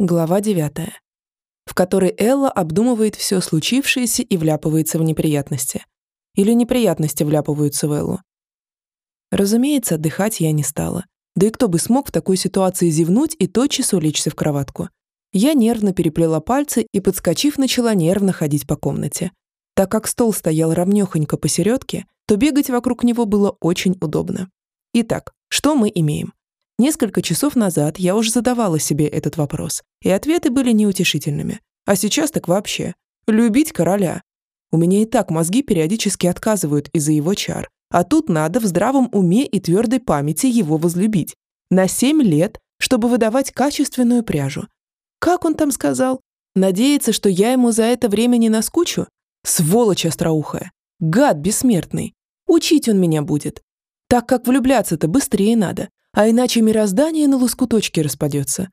Глава 9. В которой Элла обдумывает все случившееся и вляпывается в неприятности. Или неприятности вляпываются в Эллу. Разумеется, отдыхать я не стала. Да и кто бы смог в такой ситуации зевнуть и тотчас улечься в кроватку. Я нервно переплела пальцы и, подскочив, начала нервно ходить по комнате. Так как стол стоял ровнёхонько посередке, то бегать вокруг него было очень удобно. Итак, что мы имеем? Несколько часов назад я уже задавала себе этот вопрос, и ответы были неутешительными. А сейчас так вообще. Любить короля. У меня и так мозги периодически отказывают из-за его чар. А тут надо в здравом уме и твердой памяти его возлюбить. На семь лет, чтобы выдавать качественную пряжу. Как он там сказал? Надеется, что я ему за это время не наскучу? Сволочь остроухая. Гад бессмертный. Учить он меня будет. Так как влюбляться-то быстрее надо а иначе мироздание на лоскуточки распадется.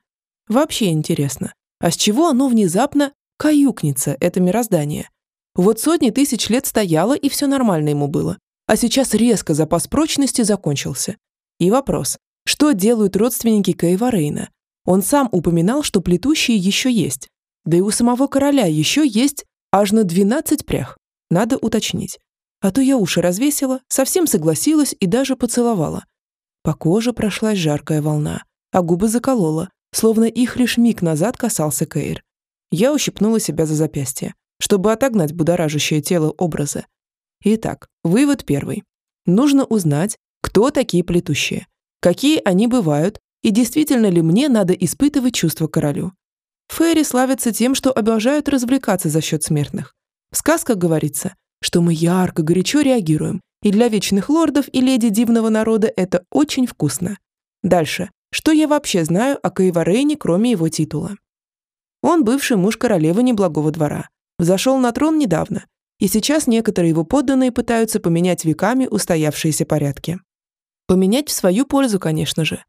Вообще интересно, а с чего оно внезапно каюкнется, это мироздание? Вот сотни тысяч лет стояло, и все нормально ему было. А сейчас резко запас прочности закончился. И вопрос, что делают родственники Каева Рейна? Он сам упоминал, что плетущие еще есть. Да и у самого короля еще есть аж на 12 прях. Надо уточнить. А то я уши развесила, совсем согласилась и даже поцеловала. По коже прошлась жаркая волна, а губы заколола, словно их лишь миг назад касался Кейр. Я ущипнула себя за запястье, чтобы отогнать будоражащее тело образа. Итак, вывод первый. Нужно узнать, кто такие плетущие, какие они бывают и действительно ли мне надо испытывать чувства королю. Фейри славятся тем, что обожают развлекаться за счет смертных. В сказках говорится, что мы ярко, горячо реагируем и для вечных лордов и леди дивного народа это очень вкусно. Дальше. Что я вообще знаю о Каеварейне, кроме его титула? Он бывший муж королевы неблагого двора. Взошел на трон недавно, и сейчас некоторые его подданные пытаются поменять веками устоявшиеся порядки. Поменять в свою пользу, конечно же.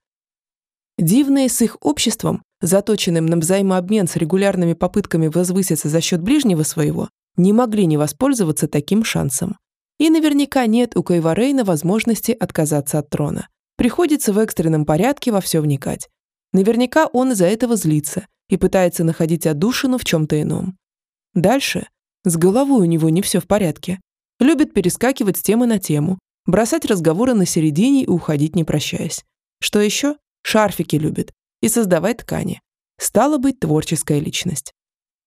Дивные с их обществом, заточенным на взаимообмен с регулярными попытками возвыситься за счет ближнего своего, не могли не воспользоваться таким шансом. И наверняка нет у Кайварейна возможности отказаться от трона. Приходится в экстренном порядке во все вникать. Наверняка он из-за этого злится и пытается находить отдушину в чем-то ином. Дальше. С головой у него не все в порядке. Любит перескакивать с темы на тему, бросать разговоры на середине и уходить не прощаясь. Что еще? Шарфики любит. И создавать ткани. Стало быть, творческая личность.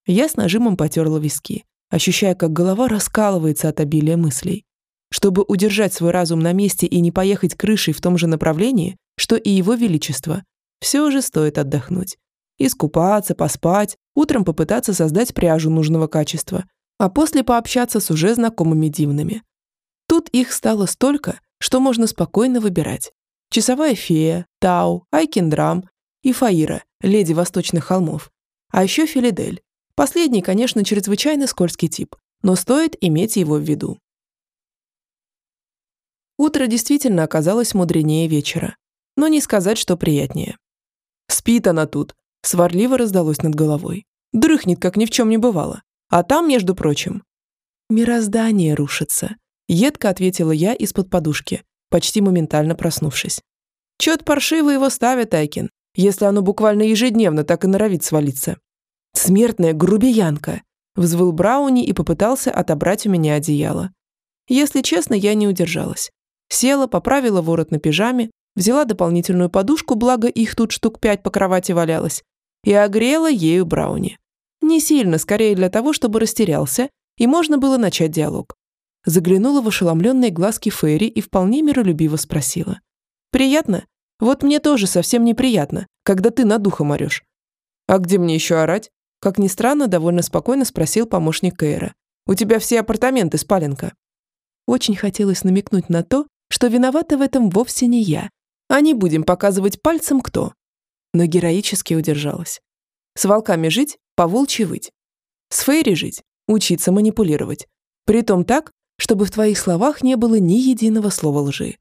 Я с нажимом потерла виски ощущая, как голова раскалывается от обилия мыслей. Чтобы удержать свой разум на месте и не поехать крышей в том же направлении, что и его величество, все же стоит отдохнуть. Искупаться, поспать, утром попытаться создать пряжу нужного качества, а после пообщаться с уже знакомыми дивными. Тут их стало столько, что можно спокойно выбирать. Часовая фея, Тау, Айкендрам и Фаира, леди восточных холмов. А еще Филидель, Последний, конечно, чрезвычайно скользкий тип, но стоит иметь его в виду. Утро действительно оказалось мудренее вечера, но не сказать, что приятнее. «Спит она тут», — сварливо раздалось над головой. «Дрыхнет, как ни в чем не бывало. А там, между прочим...» «Мироздание рушится», — едко ответила я из-под подушки, почти моментально проснувшись. «Чет паршиво его ставит, Айкин, если оно буквально ежедневно так и норовит свалиться. «Смертная грубиянка!» – взвыл Брауни и попытался отобрать у меня одеяло. Если честно, я не удержалась. Села, поправила ворот на пижаме, взяла дополнительную подушку, благо их тут штук пять по кровати валялось, и огрела ею Брауни. Не сильно, скорее для того, чтобы растерялся, и можно было начать диалог. Заглянула в ошеломленные глазки Ферри и вполне миролюбиво спросила. «Приятно? Вот мне тоже совсем неприятно, когда ты над духом орешь». «А где мне еще орать?» Как ни странно, довольно спокойно спросил помощник Кейра. «У тебя все апартаменты, спаленка». Очень хотелось намекнуть на то, что виновата в этом вовсе не я, а не будем показывать пальцем кто. Но героически удержалась. С волками жить, по волчьи выть. С Фейри жить, учиться манипулировать. Притом так, чтобы в твоих словах не было ни единого слова лжи.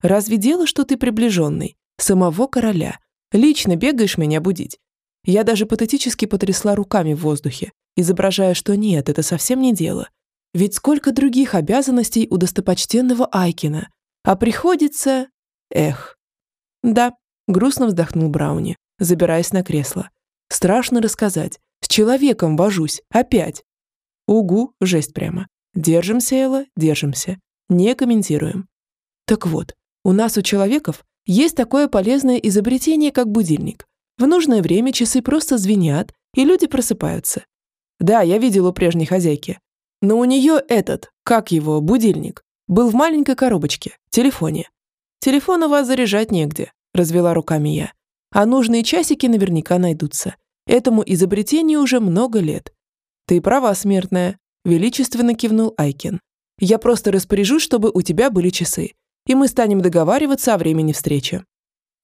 Разве дело, что ты приближенный, самого короля, лично бегаешь меня будить, я даже патетически потрясла руками в воздухе, изображая, что нет, это совсем не дело. Ведь сколько других обязанностей у достопочтенного Айкина. А приходится... Эх. Да, грустно вздохнул Брауни, забираясь на кресло. Страшно рассказать. С человеком вожусь. Опять. Угу, жесть прямо. Держимся, Элла, держимся. Не комментируем. Так вот, у нас у человеков есть такое полезное изобретение, как будильник. В нужное время часы просто звенят, и люди просыпаются. Да, я видел у прежней хозяйки. Но у нее этот, как его, будильник, был в маленькой коробочке, телефоне. Телефон у вас заряжать негде, развела руками я. А нужные часики наверняка найдутся. Этому изобретению уже много лет. Ты права, смертная, величественно кивнул Айкин. Я просто распоряжусь, чтобы у тебя были часы, и мы станем договариваться о времени встречи.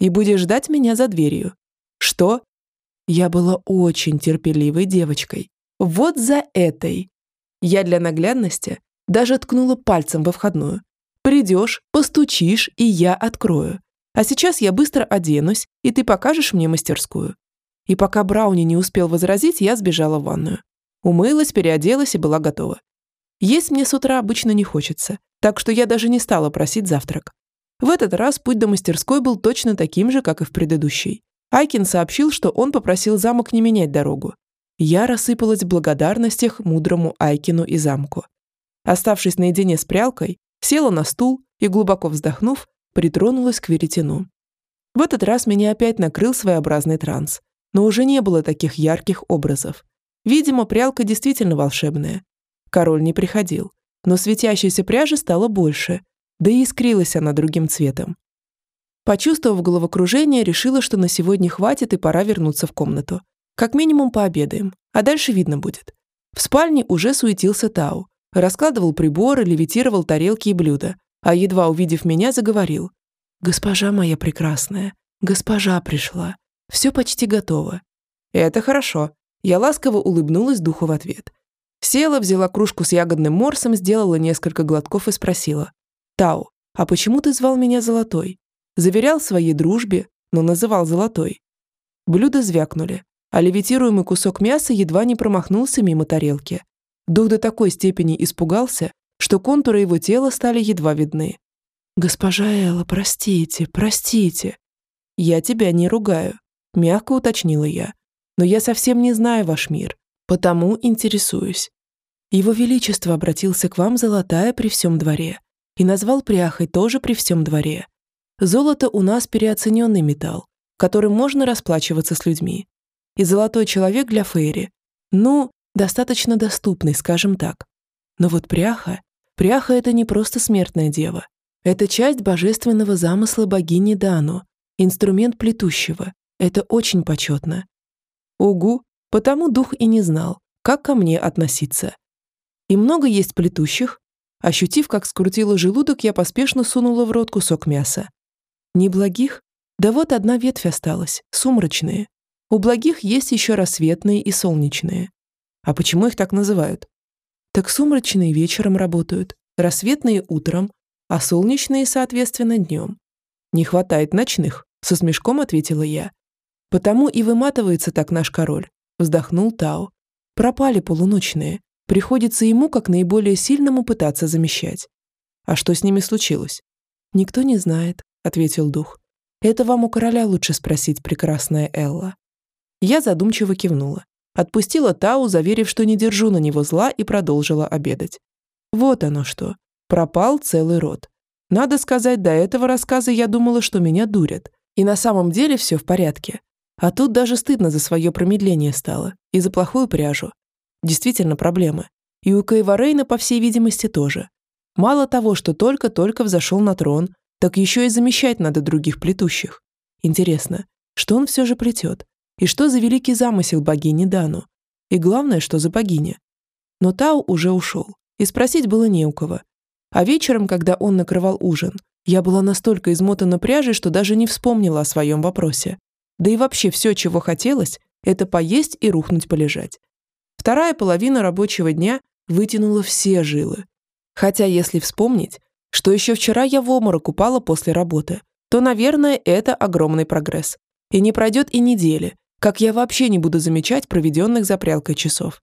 И будешь ждать меня за дверью. Что? Я была очень терпеливой девочкой. Вот за этой. Я для наглядности даже ткнула пальцем во входную. Придешь, постучишь, и я открою. А сейчас я быстро оденусь, и ты покажешь мне мастерскую. И пока Брауни не успел возразить, я сбежала в ванную. Умылась, переоделась и была готова. Есть мне с утра обычно не хочется, так что я даже не стала просить завтрак. В этот раз путь до мастерской был точно таким же, как и в предыдущий. Айкин сообщил, что он попросил замок не менять дорогу. Я рассыпалась в благодарностях мудрому Айкину и замку. Оставшись наедине с прялкой, села на стул и, глубоко вздохнув, притронулась к веретену. В этот раз меня опять накрыл своеобразный транс, но уже не было таких ярких образов. Видимо, прялка действительно волшебная, Король не приходил, но светящейся пряжи стало больше, да и искрилась она другим цветом. Почувствовав головокружение, решила, что на сегодня хватит и пора вернуться в комнату. Как минимум пообедаем, а дальше видно будет. В спальне уже суетился Тау, раскладывал приборы, левитировал тарелки и блюда, а едва увидев меня, заговорил. «Госпожа моя прекрасная, госпожа пришла. Все почти готово». «Это хорошо». Я ласково улыбнулась духу в ответ. Села, взяла кружку с ягодным морсом, сделала несколько глотков и спросила. «Тау, а почему ты звал меня Золотой?» Заверял своей дружбе, но называл Золотой. Блюда звякнули, а левитируемый кусок мяса едва не промахнулся мимо тарелки. Дух до такой степени испугался, что контуры его тела стали едва видны. «Госпожа Элла, простите, простите». «Я тебя не ругаю», — мягко уточнила я. «Но я совсем не знаю ваш мир Потому интересуюсь. Его Величество обратился к вам золотая при всем дворе и назвал пряхой тоже при всем дворе. Золото у нас переоцененный металл, которым можно расплачиваться с людьми. И золотой человек для Фейри, ну, достаточно доступный, скажем так. Но вот пряха, пряха это не просто смертная дева. Это часть божественного замысла богини Дану, инструмент плетущего. Это очень почетно. Угу, Потому дух и не знал, как ко мне относиться. И много есть плетущих. Ощутив, как скрутило желудок, я поспешно сунула в рот кусок мяса. Неблагих? Да вот одна ветвь осталась, сумрачные. У благих есть еще рассветные и солнечные. А почему их так называют? Так сумрачные вечером работают, рассветные утром, а солнечные, соответственно, днем. Не хватает ночных, со смешком ответила я. Потому и выматывается так наш король. Вздохнул Тао. Пропали полуночные. Приходится ему, как наиболее сильному, пытаться замещать. А что с ними случилось? Никто не знает, ответил дух. Это вам у короля лучше спросить, прекрасная Элла. Я задумчиво кивнула. Отпустила Тау, заверив, что не держу на него зла, и продолжила обедать. Вот оно что. Пропал целый род. Надо сказать, до этого рассказа я думала, что меня дурят. И на самом деле все в порядке. А тут даже стыдно за свое промедление стало. И за плохую пряжу. Действительно проблемы. И у Кайварейна, по всей видимости, тоже. Мало того, что только-только взошел на трон, так еще и замещать надо других плетущих. Интересно, что он все же плетет? И что за великий замысел богини Дану? И главное, что за богиня? Но Тау уже ушел, и спросить было не у кого. А вечером, когда он накрывал ужин, я была настолько измотана пряжей, что даже не вспомнила о своем вопросе. Да и вообще все, чего хотелось, это поесть и рухнуть полежать. Вторая половина рабочего дня вытянула все жилы. Хотя, если вспомнить, что еще вчера я в обморок упала после работы, то, наверное, это огромный прогресс. И не пройдет и недели, как я вообще не буду замечать проведенных за прялкой часов.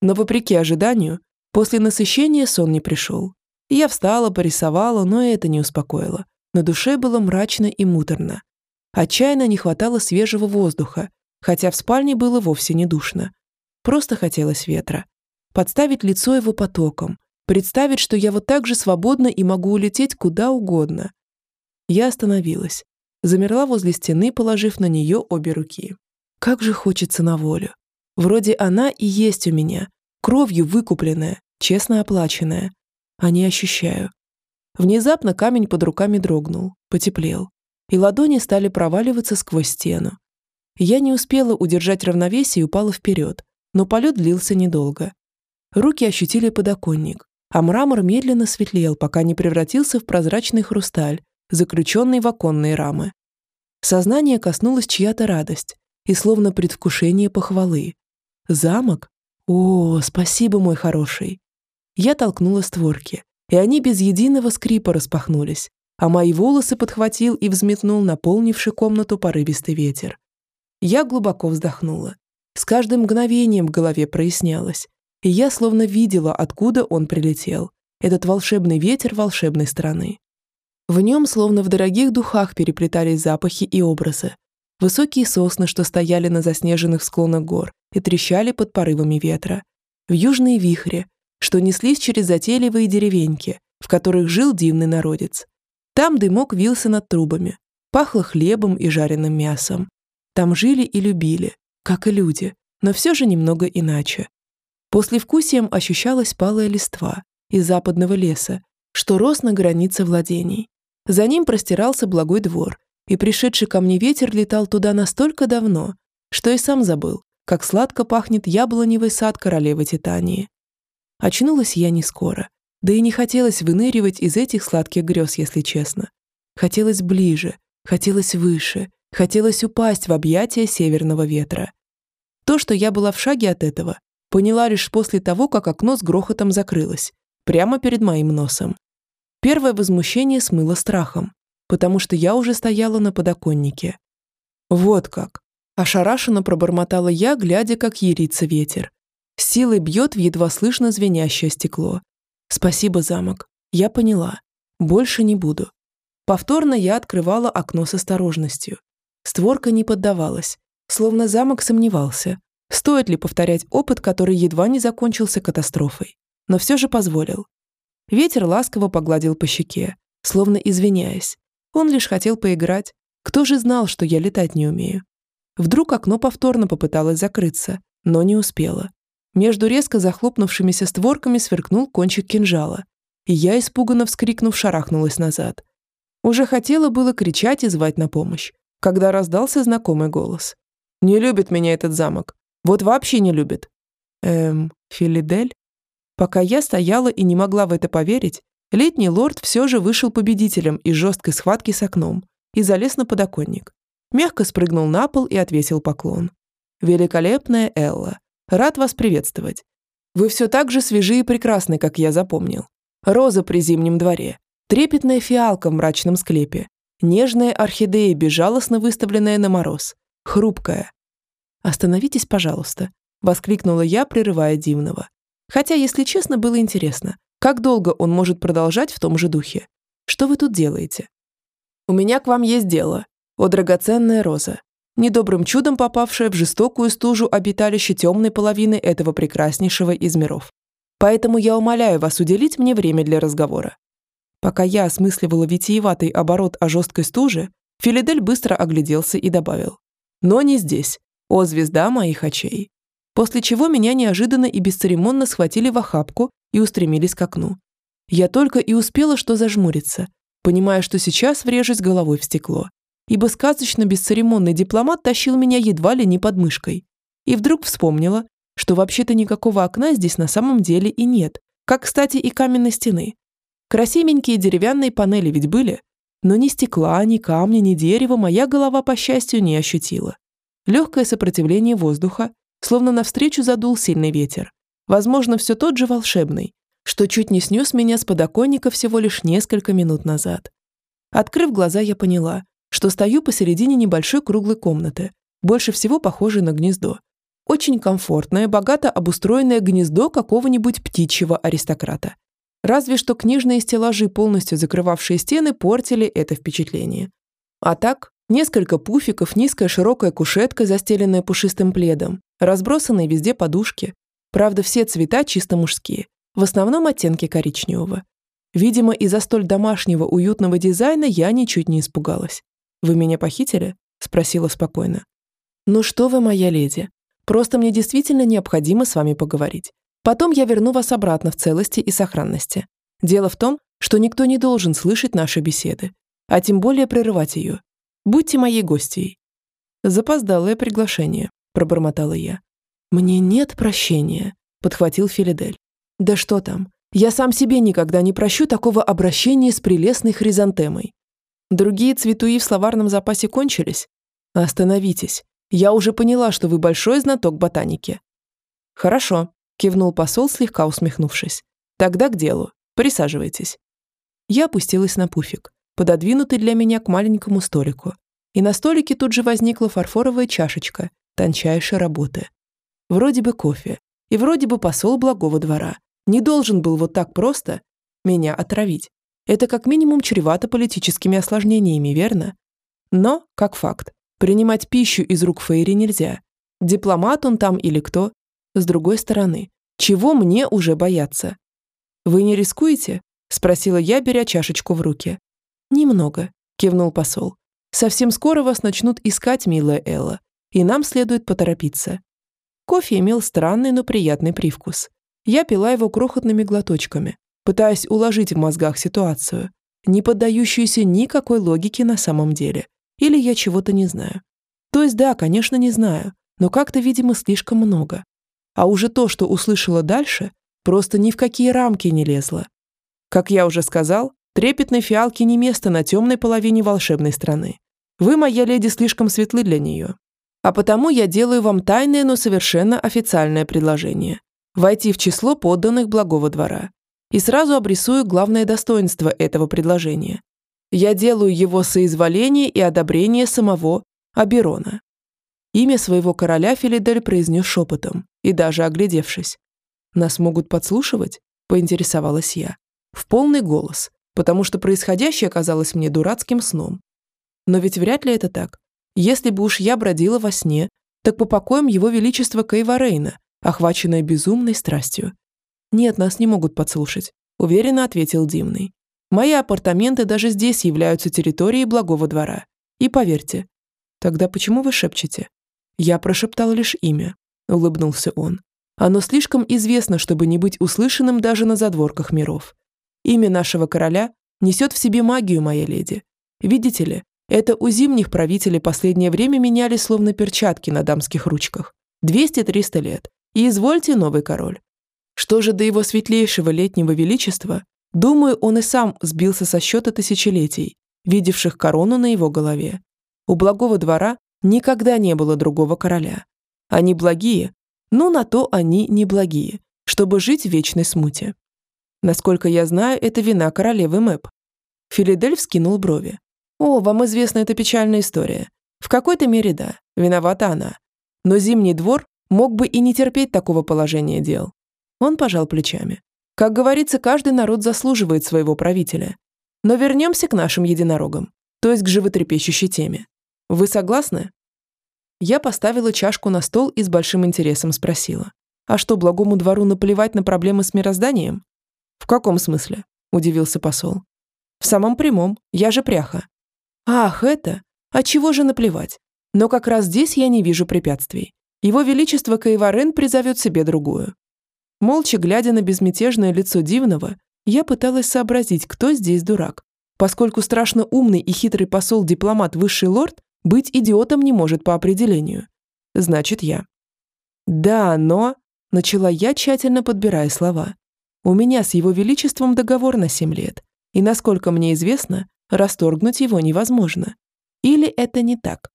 Но вопреки ожиданию, после насыщения сон не пришел. Я встала, порисовала, но это не успокоило. На душе было мрачно и муторно. Отчаянно не хватало свежего воздуха, хотя в спальне было вовсе не душно. Просто хотелось ветра. Подставить лицо его потоком, представить, что я вот так же свободна и могу улететь куда угодно. Я остановилась, замерла возле стены, положив на нее обе руки. Как же хочется на волю. Вроде она и есть у меня, кровью выкупленная, честно оплаченная. А не ощущаю. Внезапно камень под руками дрогнул, потеплел, и ладони стали проваливаться сквозь стену. Я не успела удержать равновесие и упала вперед, но полет длился недолго. Руки ощутили подоконник, а мрамор медленно светлел, пока не превратился в прозрачный хрусталь, заключенный в оконные рамы. Сознание коснулась чья-то радость и словно предвкушение похвалы. Замок? О, спасибо, мой хороший. Я толкнула створки, и они без единого скрипа распахнулись, а мои волосы подхватил и взметнул наполнивший комнату порывистый ветер. Я глубоко вздохнула. С каждым мгновением в голове прояснялось, и я словно видела, откуда он прилетел, этот волшебный ветер волшебной страны. В нем, словно в дорогих духах, переплетались запахи и образы. Высокие сосны, что стояли на заснеженных склонах гор и трещали под порывами ветра. В южные вихри, что неслись через затейливые деревеньки, в которых жил дивный народец. Там дымок вился над трубами, пахло хлебом и жареным мясом. Там жили и любили, как и люди, но все же немного иначе. После вкусием ощущалась палая листва из западного леса, что рос на границе владений. За ним простирался благой двор, и пришедший ко мне ветер летал туда настолько давно, что и сам забыл, как сладко пахнет яблоневый сад королевы Титании. Очнулась я не скоро, да и не хотелось выныривать из этих сладких грез, если честно. Хотелось ближе, хотелось выше, хотелось упасть в объятия северного ветра. То, что я была в шаге от этого, Поняла лишь после того, как окно с грохотом закрылось, прямо перед моим носом. Первое возмущение смыло страхом, потому что я уже стояла на подоконнике. Вот как. Ошарашенно пробормотала я, глядя, как ерится ветер. С силой бьет в едва слышно звенящее стекло. Спасибо, замок. Я поняла. Больше не буду. Повторно я открывала окно с осторожностью. Створка не поддавалась, словно замок сомневался, Стоит ли повторять опыт, который едва не закончился катастрофой? Но все же позволил. Ветер ласково погладил по щеке, словно извиняясь. Он лишь хотел поиграть. Кто же знал, что я летать не умею? Вдруг окно повторно попыталось закрыться, но не успело. Между резко захлопнувшимися створками сверкнул кончик кинжала, и я, испуганно вскрикнув, шарахнулась назад. Уже хотела было кричать и звать на помощь, когда раздался знакомый голос. «Не любит меня этот замок. Вот вообще не любит. Эм, Филидель? Пока я стояла и не могла в это поверить, летний лорд все же вышел победителем из жесткой схватки с окном и залез на подоконник. Мягко спрыгнул на пол и отвесил поклон. «Великолепная Элла, рад вас приветствовать. Вы все так же свежи и прекрасны, как я запомнил. Роза при зимнем дворе, трепетная фиалка в мрачном склепе, нежная орхидея, безжалостно выставленная на мороз, хрупкая, «Остановитесь, пожалуйста», — воскликнула я, прерывая Дивного. Хотя, если честно, было интересно, как долго он может продолжать в том же духе. Что вы тут делаете? «У меня к вам есть дело, о драгоценная роза, недобрым чудом попавшая в жестокую стужу обиталище темной половины этого прекраснейшего из миров. Поэтому я умоляю вас уделить мне время для разговора». Пока я осмысливала витиеватый оборот о жесткой стуже, Филидель быстро огляделся и добавил. «Но не здесь. «О, звезда моих очей!» После чего меня неожиданно и бесцеремонно схватили в охапку и устремились к окну. Я только и успела что зажмуриться, понимая, что сейчас врежусь головой в стекло, ибо сказочно бесцеремонный дипломат тащил меня едва ли не под мышкой. И вдруг вспомнила, что вообще-то никакого окна здесь на самом деле и нет, как, кстати, и каменной стены. Красивенькие деревянные панели ведь были, но ни стекла, ни камня, ни дерева моя голова, по счастью, не ощутила. Легкое сопротивление воздуха, словно навстречу задул сильный ветер. Возможно, все тот же волшебный, что чуть не снес меня с подоконника всего лишь несколько минут назад. Открыв глаза, я поняла, что стою посередине небольшой круглой комнаты, больше всего похожей на гнездо. Очень комфортное, богато обустроенное гнездо какого-нибудь птичьего аристократа. Разве что книжные стеллажи, полностью закрывавшие стены, портили это впечатление. А так, Несколько пуфиков, низкая широкая кушетка, застеленная пушистым пледом, разбросанные везде подушки. Правда, все цвета чисто мужские, в основном оттенки коричневого. Видимо, из-за столь домашнего уютного дизайна я ничуть не испугалась. «Вы меня похитили?» – спросила спокойно. «Ну что вы, моя леди, просто мне действительно необходимо с вами поговорить. Потом я верну вас обратно в целости и сохранности. Дело в том, что никто не должен слышать наши беседы, а тем более прерывать ее. Будьте моей гостьей». «Запоздалое приглашение», – пробормотала я. «Мне нет прощения», – подхватил Филидель. «Да что там, я сам себе никогда не прощу такого обращения с прелестной хризантемой. Другие цветуи в словарном запасе кончились? Остановитесь. Я уже поняла, что вы большой знаток ботаники. Хорошо, кивнул посол, слегка усмехнувшись. Тогда к делу. Присаживайтесь. Я опустилась на пуфик, пододвинутый для меня к маленькому столику. И на столике тут же возникла фарфоровая чашечка тончайшей работы. Вроде бы кофе, и вроде бы посол благого двора. Не должен был вот так просто меня отравить. Это как минимум чревато политическими осложнениями, верно? Но, как факт, принимать пищу из рук Фейри нельзя. Дипломат он там или кто. С другой стороны, чего мне уже бояться? «Вы не рискуете?» – спросила я, беря чашечку в руки. «Немного», – кивнул посол. «Совсем скоро вас начнут искать, милая Элла, и нам следует поторопиться». Кофе имел странный, но приятный привкус. Я пила его крохотными глоточками, пытаясь уложить в мозгах ситуацию, не поддающуюся никакой логике на самом деле. Или я чего-то не знаю. То есть да, конечно, не знаю, но как-то, видимо, слишком много. А уже то, что услышала дальше, просто ни в какие рамки не лезло. Как я уже сказал, трепетной фиалке не место на темной половине волшебной страны. Вы, моя леди, слишком светлы для нее. А потому я делаю вам тайное, но совершенно официальное предложение. Войти в число подданных благого двора и сразу обрисую главное достоинство этого предложения. Я делаю его соизволение и одобрение самого Аберона. Имя своего короля Филидель произнес шепотом и даже оглядевшись. «Нас могут подслушивать?» – поинтересовалась я. В полный голос, потому что происходящее казалось мне дурацким сном. Но ведь вряд ли это так. Если бы уж я бродила во сне, так по покоям его величества Кайварейна, охваченная безумной страстью. «Нет, нас не могут подслушать», – уверенно ответил Димный. «Мои апартаменты даже здесь являются территорией благого двора. И поверьте». «Тогда почему вы шепчете?» «Я прошептал лишь имя», – улыбнулся он. «Оно слишком известно, чтобы не быть услышанным даже на задворках миров. Имя нашего короля несет в себе магию, моя леди. Видите ли, это у зимних правителей последнее время меняли словно перчатки на дамских ручках. 200-300 лет. И извольте, новый король. Что же до его светлейшего летнего величества, думаю, он и сам сбился со счета тысячелетий, видевших корону на его голове. У благого двора никогда не было другого короля. Они благие, но на то они не благие, чтобы жить в вечной смуте. Насколько я знаю, это вина королевы Мэп. Филидель вскинул брови. О, вам известна эта печальная история. В какой-то мере да, виновата она. Но Зимний двор мог бы и не терпеть такого положения дел. Он пожал плечами. Как говорится, каждый народ заслуживает своего правителя. Но вернемся к нашим единорогам, то есть к животрепещущей теме. Вы согласны? Я поставила чашку на стол и с большим интересом спросила. А что, благому двору наплевать на проблемы с мирозданием? В каком смысле? Удивился посол. В самом прямом, я же пряха. Ах, это? А чего же наплевать? Но как раз здесь я не вижу препятствий. Его Величество Каеварен призовет себе другую. Молча глядя на безмятежное лицо Дивного, я пыталась сообразить, кто здесь дурак, поскольку страшно умный и хитрый посол-дипломат высший лорд быть идиотом не может по определению. Значит, я. Да, но... Начала я, тщательно подбирая слова. У меня с его величеством договор на семь лет, и, насколько мне известно, расторгнуть его невозможно. Или это не так?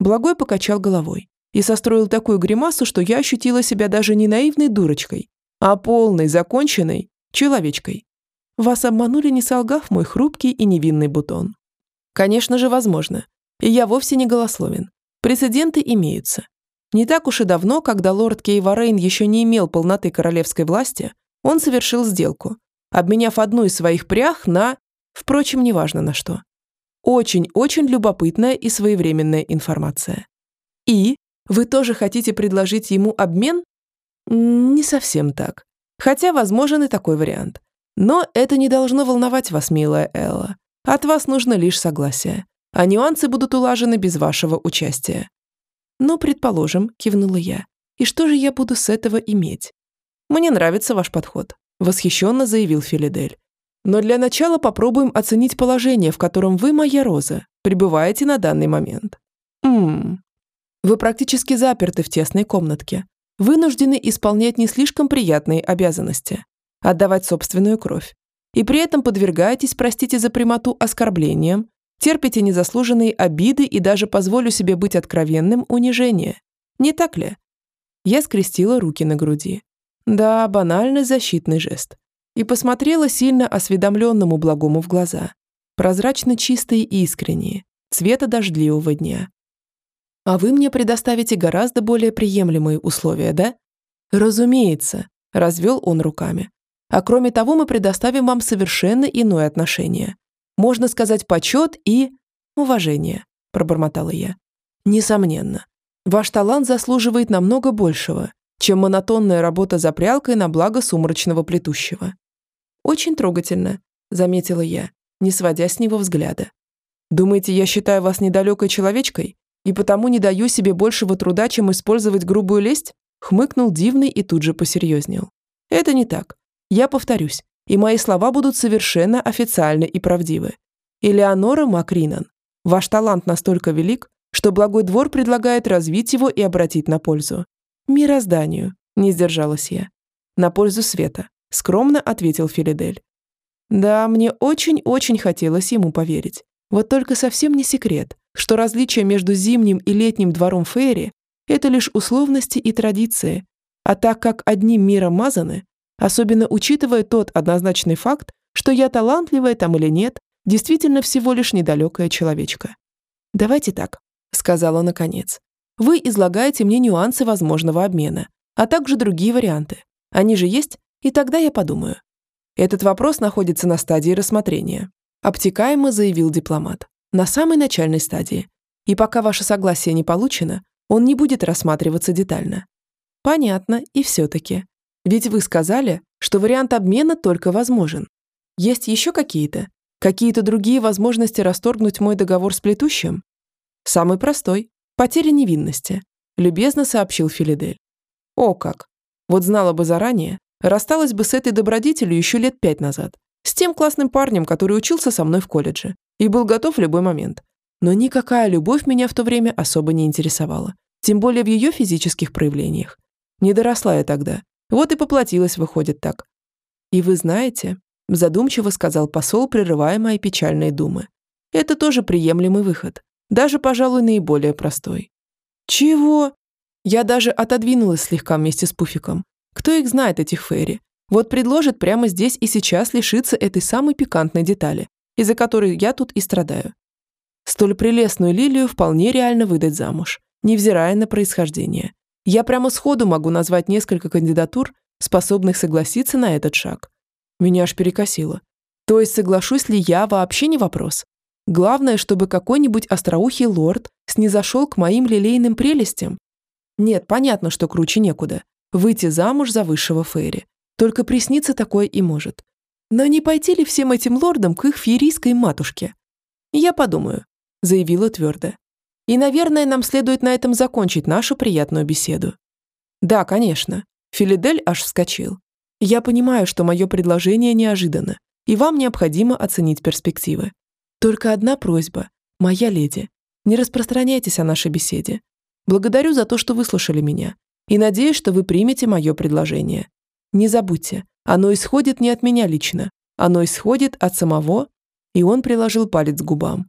Благой покачал головой и состроил такую гримасу, что я ощутила себя даже не наивной дурочкой, а полной, законченной человечкой. Вас обманули, не солгав мой хрупкий и невинный бутон. Конечно же, возможно. И я вовсе не голословен. Прецеденты имеются. Не так уж и давно, когда лорд Кейварейн еще не имел полноты королевской власти, он совершил сделку, обменяв одну из своих прях на... Впрочем, неважно на что. Очень-очень любопытная и своевременная информация. И вы тоже хотите предложить ему обмен? Не совсем так. Хотя возможен и такой вариант. Но это не должно волновать вас, милая Элла. От вас нужно лишь согласие. А нюансы будут улажены без вашего участия. Ну, предположим, кивнула я. И что же я буду с этого иметь? Мне нравится ваш подход, восхищенно заявил Филидель. Но для начала попробуем оценить положение, в котором вы, моя Роза, пребываете на данный момент. Ммм. Вы практически заперты в тесной комнатке, вынуждены исполнять не слишком приятные обязанности, отдавать собственную кровь, и при этом подвергаетесь, простите за прямоту, оскорблениям, терпите незаслуженные обиды и даже позволю себе быть откровенным унижение. Не так ли? Я скрестила руки на груди. Да, банальный защитный жест. И посмотрела сильно осведомленному благому в глаза. Прозрачно чистые и искренние, цвета дождливого дня. А вы мне предоставите гораздо более приемлемые условия, да? Разумеется, развел он руками. А кроме того, мы предоставим вам совершенно иное отношение. Можно сказать, почет и... уважение, пробормотала я. Несомненно. Ваш талант заслуживает намного большего, чем монотонная работа за прялкой на благо сумрачного плетущего. Очень трогательно, заметила я, не сводя с него взгляда. Думаете, я считаю вас недалекой человечкой? и потому не даю себе большего труда, чем использовать грубую лесть?» Хмыкнул дивный и тут же посерьезнел. «Это не так. Я повторюсь, и мои слова будут совершенно официальны и правдивы. Элеонора Макринан, ваш талант настолько велик, что благой двор предлагает развить его и обратить на пользу. Мирозданию, не сдержалась я. На пользу света, скромно ответил Филидель. Да, мне очень-очень хотелось ему поверить. Вот только совсем не секрет, что различие между зимним и летним двором Фейри – это лишь условности и традиции, а так как одним миром мазаны, особенно учитывая тот однозначный факт, что я талантливая там или нет, действительно всего лишь недалекая человечка. «Давайте так», – сказала наконец. «Вы излагаете мне нюансы возможного обмена, а также другие варианты. Они же есть, и тогда я подумаю». Этот вопрос находится на стадии рассмотрения обтекаемо заявил дипломат. На самой начальной стадии. И пока ваше согласие не получено, он не будет рассматриваться детально. Понятно, и все-таки. Ведь вы сказали, что вариант обмена только возможен. Есть еще какие-то? Какие-то другие возможности расторгнуть мой договор с плетущим? Самый простой – потеря невинности, любезно сообщил Филидель. О как! Вот знала бы заранее, рассталась бы с этой добродетелью еще лет пять назад. С тем классным парнем, который учился со мной в колледже и был готов в любой момент. Но никакая любовь меня в то время особо не интересовала. Тем более в ее физических проявлениях. Не доросла я тогда. Вот и поплатилась, выходит так. И вы знаете, задумчиво сказал посол, прерывая мои печальные думы. Это тоже приемлемый выход. Даже, пожалуй, наиболее простой. Чего? Я даже отодвинулась слегка вместе с Пуфиком. Кто их знает, этих Ферри? Вот предложит прямо здесь и сейчас лишиться этой самой пикантной детали, из-за которой я тут и страдаю. Столь прелестную лилию вполне реально выдать замуж, невзирая на происхождение. Я прямо сходу могу назвать несколько кандидатур, способных согласиться на этот шаг. Меня аж перекосило. То есть соглашусь ли я, вообще не вопрос. Главное, чтобы какой-нибудь остроухий лорд снизошел к моим лилейным прелестям. Нет, понятно, что круче некуда. Выйти замуж за высшего Фейри. Только присниться такое и может. Но не пойти ли всем этим лордам к их феерийской матушке? Я подумаю, заявила твердо. И, наверное, нам следует на этом закончить нашу приятную беседу. Да, конечно. Филидель аж вскочил. Я понимаю, что мое предложение неожиданно, и вам необходимо оценить перспективы. Только одна просьба, моя леди, не распространяйтесь о нашей беседе. Благодарю за то, что выслушали меня, и надеюсь, что вы примете мое предложение. Не забудьте, оно исходит не от меня лично, оно исходит от самого...» И он приложил палец к губам.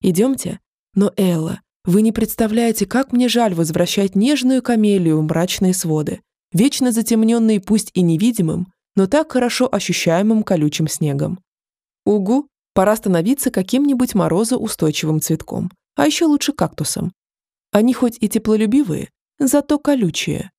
«Идемте? Но, Элла, вы не представляете, как мне жаль возвращать нежную камелию в мрачные своды, вечно затемненные пусть и невидимым, но так хорошо ощущаемым колючим снегом. Угу, пора становиться каким-нибудь морозоустойчивым цветком, а еще лучше кактусом. Они хоть и теплолюбивые, зато колючие.